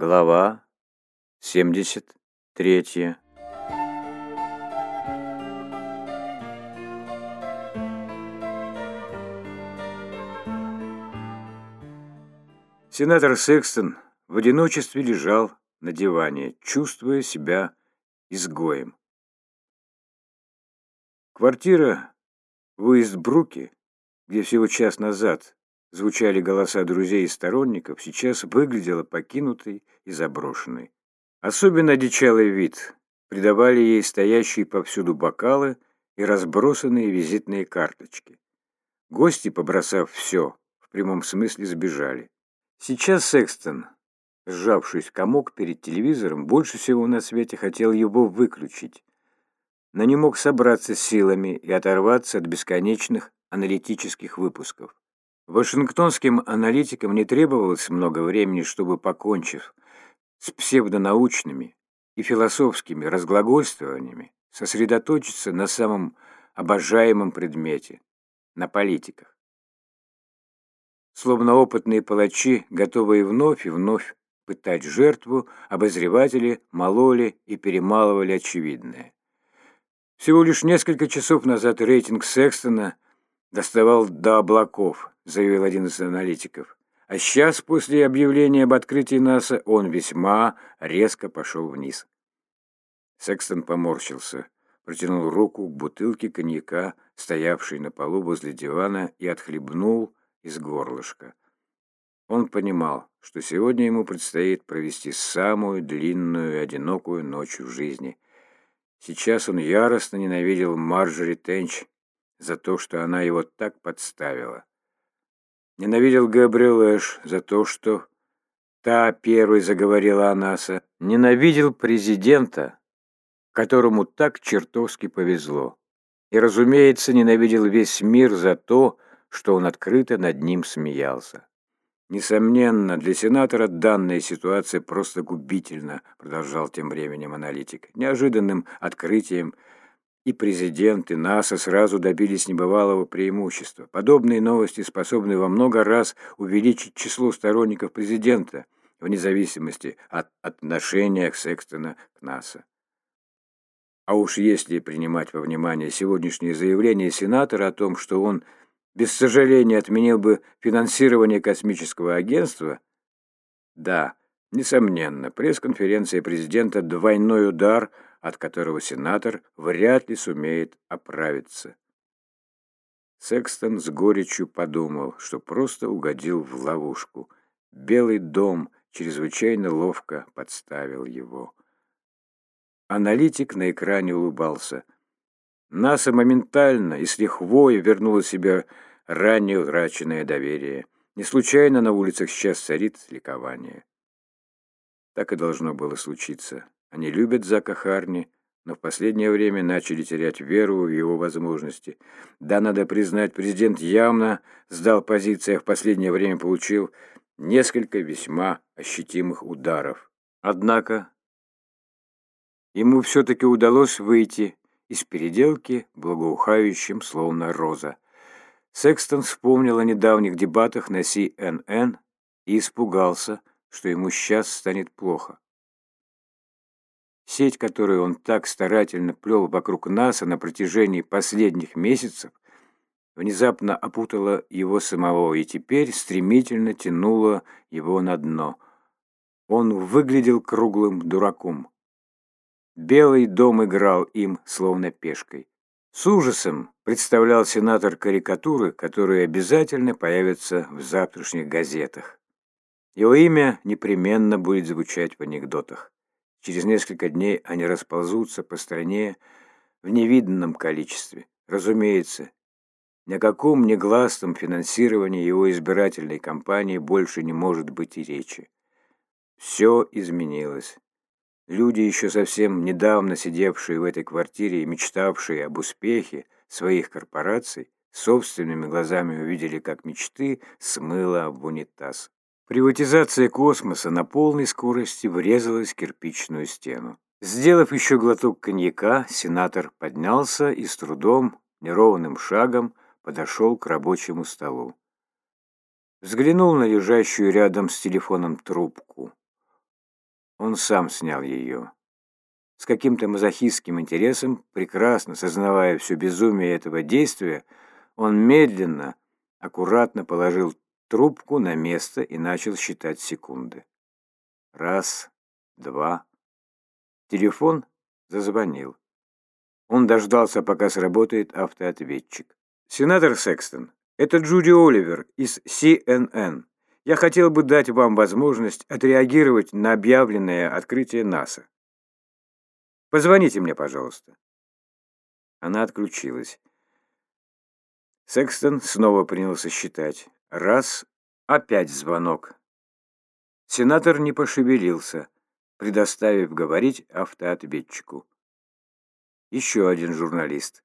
Глава 73 Сенатор Секстон в одиночестве лежал на диване, чувствуя себя изгоем. Квартира в Уистбруке, где всего час назад звучали голоса друзей и сторонников, сейчас выглядела покинутой и заброшенной. Особенно одичалый вид придавали ей стоящие повсюду бокалы и разбросанные визитные карточки. Гости, побросав все, в прямом смысле сбежали. Сейчас Секстон, сжавшись комок перед телевизором, больше всего на свете хотел его выключить, но не мог собраться с силами и оторваться от бесконечных аналитических выпусков. Вашингтонским аналитикам не требовалось много времени, чтобы, покончив с псевдонаучными и философскими разглагольствованиями, сосредоточиться на самом обожаемом предмете – на политиках. Словно опытные палачи, готовые вновь и вновь пытать жертву, обозреватели мололи и перемалывали очевидное. Всего лишь несколько часов назад рейтинг Секстона доставал до облаков – заявил один из аналитиков. А сейчас, после объявления об открытии НАСА, он весьма резко пошел вниз. Секстон поморщился, протянул руку к бутылке коньяка, стоявшей на полу возле дивана, и отхлебнул из горлышка. Он понимал, что сегодня ему предстоит провести самую длинную и одинокую ночь в жизни. Сейчас он яростно ненавидел Марджори Тенч за то, что она его так подставила. Ненавидел Габриэл Эш за то, что та первой заговорила о НАСА. Ненавидел президента, которому так чертовски повезло. И, разумеется, ненавидел весь мир за то, что он открыто над ним смеялся. Несомненно, для сенатора данная ситуация просто губительна, продолжал тем временем аналитик. Неожиданным открытием – и президент, и НАСА сразу добились небывалого преимущества. Подобные новости способны во много раз увеличить число сторонников президента, вне зависимости от отношения Секстона к НАСА. А уж если принимать во внимание сегодняшнее заявление сенатора о том, что он без сожаления отменил бы финансирование космического агентства, да, несомненно, пресс-конференция президента «Двойной удар» от которого сенатор вряд ли сумеет оправиться. Секстон с горечью подумал, что просто угодил в ловушку. Белый дом чрезвычайно ловко подставил его. Аналитик на экране улыбался. НАСА моментально и с лихвой вернула себе ранее утраченное доверие. Не случайно на улицах сейчас царит ликование. Так и должно было случиться. Они любят Зака Харни, но в последнее время начали терять веру в его возможности. Да, надо признать, президент явно сдал позиции, а в последнее время получил несколько весьма ощутимых ударов. Однако ему все-таки удалось выйти из переделки благоухающим, словно роза. Секстон вспомнил о недавних дебатах на CNN и испугался, что ему сейчас станет плохо. Сеть, которую он так старательно плел вокруг НАСА на протяжении последних месяцев, внезапно опутала его самого и теперь стремительно тянула его на дно. Он выглядел круглым дураком. Белый дом играл им, словно пешкой. С ужасом представлял сенатор карикатуры, которые обязательно появятся в завтрашних газетах. Его имя непременно будет звучать в анекдотах. Через несколько дней они расползутся по стране в невиданном количестве. Разумеется, ни о каком негласном финансировании его избирательной кампании больше не может быть и речи. Все изменилось. Люди, еще совсем недавно сидевшие в этой квартире и мечтавшие об успехе своих корпораций, собственными глазами увидели, как мечты смыло в унитаз. Приватизация космоса на полной скорости врезалась в кирпичную стену. Сделав еще глоток коньяка, сенатор поднялся и с трудом, неровным шагом подошел к рабочему столу. Взглянул на лежащую рядом с телефоном трубку. Он сам снял ее. С каким-то мазохистским интересом, прекрасно сознавая все безумие этого действия, он медленно, аккуратно положил трубку на место и начал считать секунды. Раз, два. Телефон зазвонил. Он дождался, пока сработает автоответчик. «Сенатор Секстон, это Джуди Оливер из CNN. Я хотел бы дать вам возможность отреагировать на объявленное открытие НАСА. Позвоните мне, пожалуйста». Она отключилась. Секстон снова принялся считать. Раз, опять звонок. Сенатор не пошевелился, предоставив говорить автоответчику. Еще один журналист.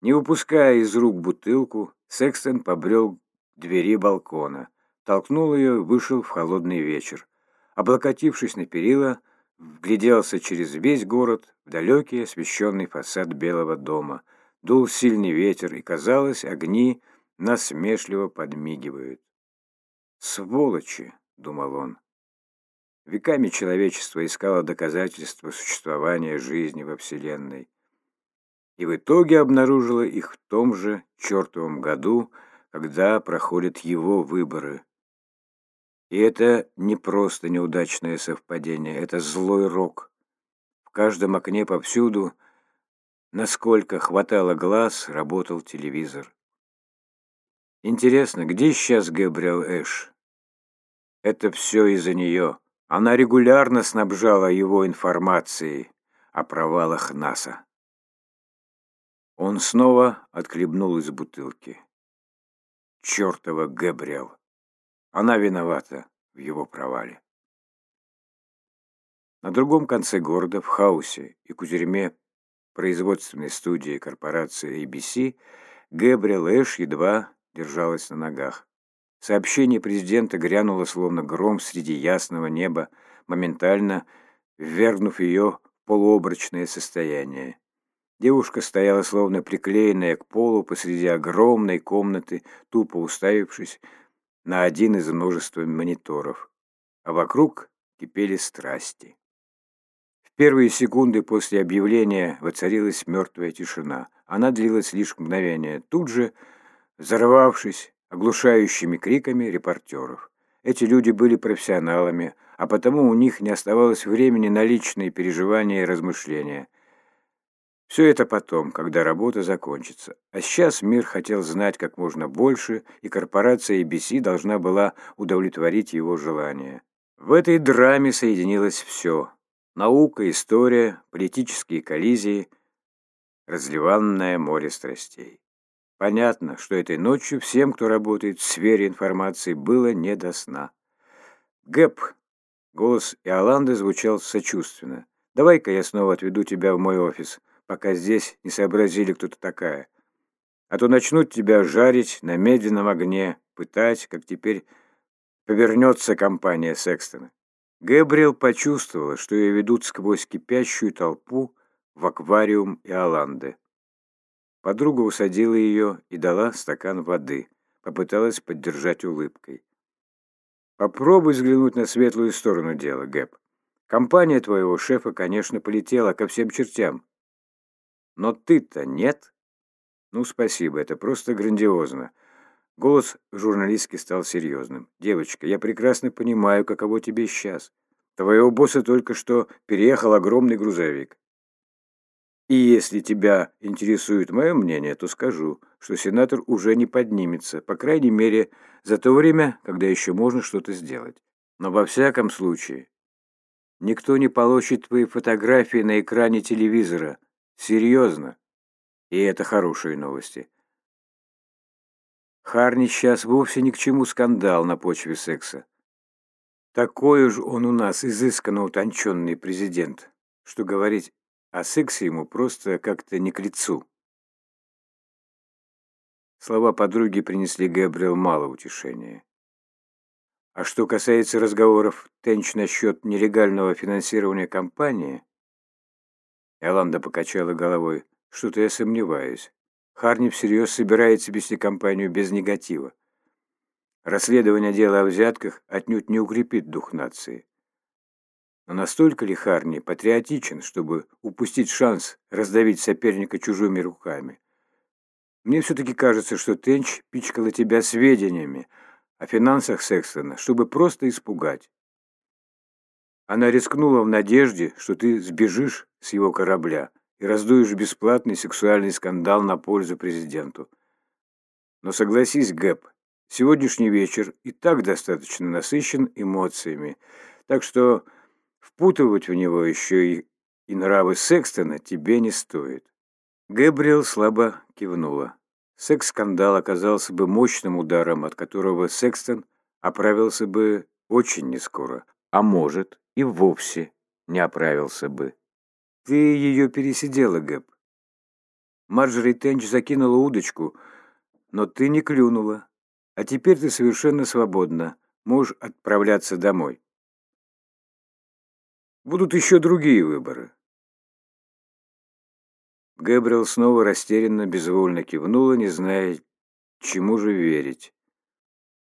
Не упуская из рук бутылку, Секстон побрел к двери балкона, толкнул ее и вышел в холодный вечер. Облокотившись на перила, вгляделся через весь город в далекий освещенный фасад Белого дома. Дул сильный ветер, и, казалось, огни насмешливо подмигивают. «Сволочи!» — думал он. Веками человечество искало доказательства существования жизни во Вселенной. И в итоге обнаружило их в том же чертовом году, когда проходят его выборы. И это не просто неудачное совпадение, это злой рок. В каждом окне повсюду, насколько хватало глаз, работал телевизор. Интересно, где сейчас Габриэл Эш? Это все из-за нее. Она регулярно снабжала его информацией о провалах НАСА. Он снова отхлебнул из бутылки. Чертова Габриэл. Она виновата в его провале. На другом конце города, в хаосе и кузерьме производственной студии корпорации ABC, Гэбриэл Эш едва держалась на ногах. Сообщение президента грянуло словно гром среди ясного неба, моментально ввергнув ее в полуобрачное состояние. Девушка стояла словно приклеенная к полу посреди огромной комнаты, тупо уставившись на один из множества мониторов. А вокруг кипели страсти. В первые секунды после объявления воцарилась мертвая тишина. Она длилась лишь мгновение. Тут же, взорвавшись оглушающими криками репортеров. Эти люди были профессионалами, а потому у них не оставалось времени на личные переживания и размышления. Все это потом, когда работа закончится. А сейчас мир хотел знать как можно больше, и корпорация ABC должна была удовлетворить его желание. В этой драме соединилось все. Наука, история, политические коллизии, разливанное море страстей. Понятно, что этой ночью всем, кто работает в сфере информации, было не до сна. «Гэп!» — голос Иоланды звучал сочувственно. «Давай-ка я снова отведу тебя в мой офис» пока здесь не сообразили, кто ты такая. А то начнут тебя жарить на медленном огне, пытать, как теперь повернется компания Секстона. Гэбриэл почувствовала, что ее ведут сквозь кипящую толпу в аквариум Иоланды. Подруга усадила ее и дала стакан воды, попыталась поддержать улыбкой. «Попробуй взглянуть на светлую сторону дела, Гэб. Компания твоего шефа, конечно, полетела ко всем чертям. Но ты-то нет. Ну, спасибо, это просто грандиозно. Голос журналистки стал серьезным. «Девочка, я прекрасно понимаю, каково тебе сейчас. Твоего босса только что переехал огромный грузовик. И если тебя интересует мое мнение, то скажу, что сенатор уже не поднимется, по крайней мере, за то время, когда еще можно что-то сделать. Но во всяком случае, никто не получит твои фотографии на экране телевизора, Серьезно. И это хорошие новости. Харни сейчас вовсе ни к чему скандал на почве секса. Такой уж он у нас изысканно утонченный президент, что говорить о сексе ему просто как-то не к лицу. Слова подруги принесли Гэбриэл мало утешения. А что касается разговоров Тенч насчет нелегального финансирования компании, Эланда покачала головой. Что-то я сомневаюсь. Харни всерьез собирается вести кампанию без негатива. Расследование дела о взятках отнюдь не укрепит дух нации. Но настолько ли Харни патриотичен, чтобы упустить шанс раздавить соперника чужими руками? Мне все-таки кажется, что Тенч пичкала тебя сведениями о финансах Секстона, чтобы просто испугать. Она рискнула в надежде, что ты сбежишь с его корабля и раздуешь бесплатный сексуальный скандал на пользу президенту. Но согласись, Гэп, сегодняшний вечер и так достаточно насыщен эмоциями, так что впутывать в него еще и, и нравы Секстона тебе не стоит. Гэбриэл слабо кивнула. Секс-скандал оказался бы мощным ударом, от которого Секстон оправился бы очень нескоро, а может и вовсе не оправился бы. Ты ее пересидела, Гэб. Марджори Тенч закинула удочку, но ты не клюнула. А теперь ты совершенно свободна, можешь отправляться домой. Будут еще другие выборы. Гэбриэл снова растерянно, безвольно кивнула, не зная, чему же верить.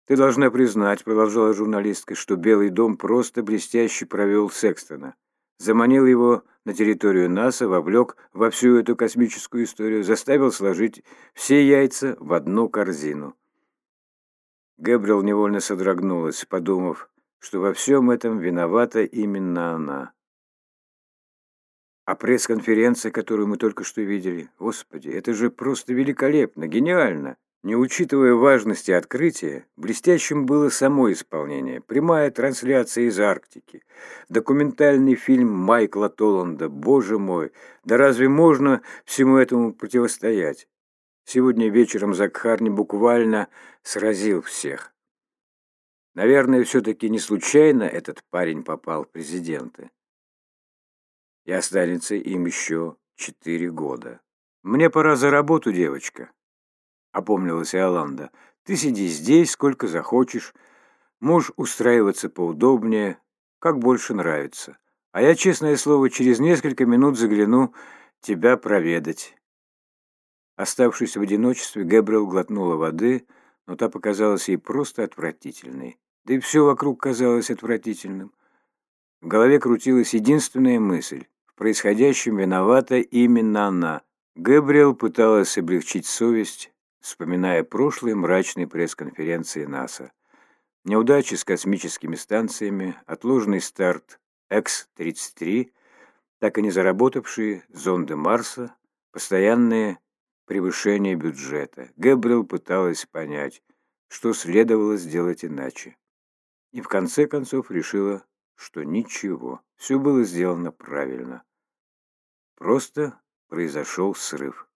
«Ты должна признать», — продолжала журналистка, «что Белый дом просто блестяще провел Секстона. Заманил его на территорию НАСА, вовлек во всю эту космическую историю, заставил сложить все яйца в одну корзину». Гэбриэл невольно содрогнулась, подумав, что во всем этом виновата именно она. А пресс-конференция, которую мы только что видели, господи, это же просто великолепно, гениально. Не учитывая важности открытия, блестящим было само исполнение, прямая трансляция из Арктики, документальный фильм Майкла Толланда, боже мой, да разве можно всему этому противостоять? Сегодня вечером Закхарни буквально сразил всех. Наверное, все-таки не случайно этот парень попал в президенты и останется им еще четыре года. «Мне пора за работу, девочка», — опомнилась Иоланда. «Ты сиди здесь, сколько захочешь. Можешь устраиваться поудобнее, как больше нравится. А я, честное слово, через несколько минут загляну тебя проведать». Оставшись в одиночестве, Гэбриэл глотнула воды, но та показалась ей просто отвратительной. Да и все вокруг казалось отвратительным. В голове крутилась единственная мысль происходящем виновата именно она. Гэбриэл пыталась облегчить совесть, вспоминая прошлые мрачные пресс-конференции НАСА. Неудачи с космическими станциями, отложенный старт X-33, так и не заработавшие зонды Марса, постоянные превышения бюджета. Гэбриэл пыталась понять, что следовало сделать иначе. И в конце концов решила, что ничего, все было сделано правильно. Просто произошел срыв.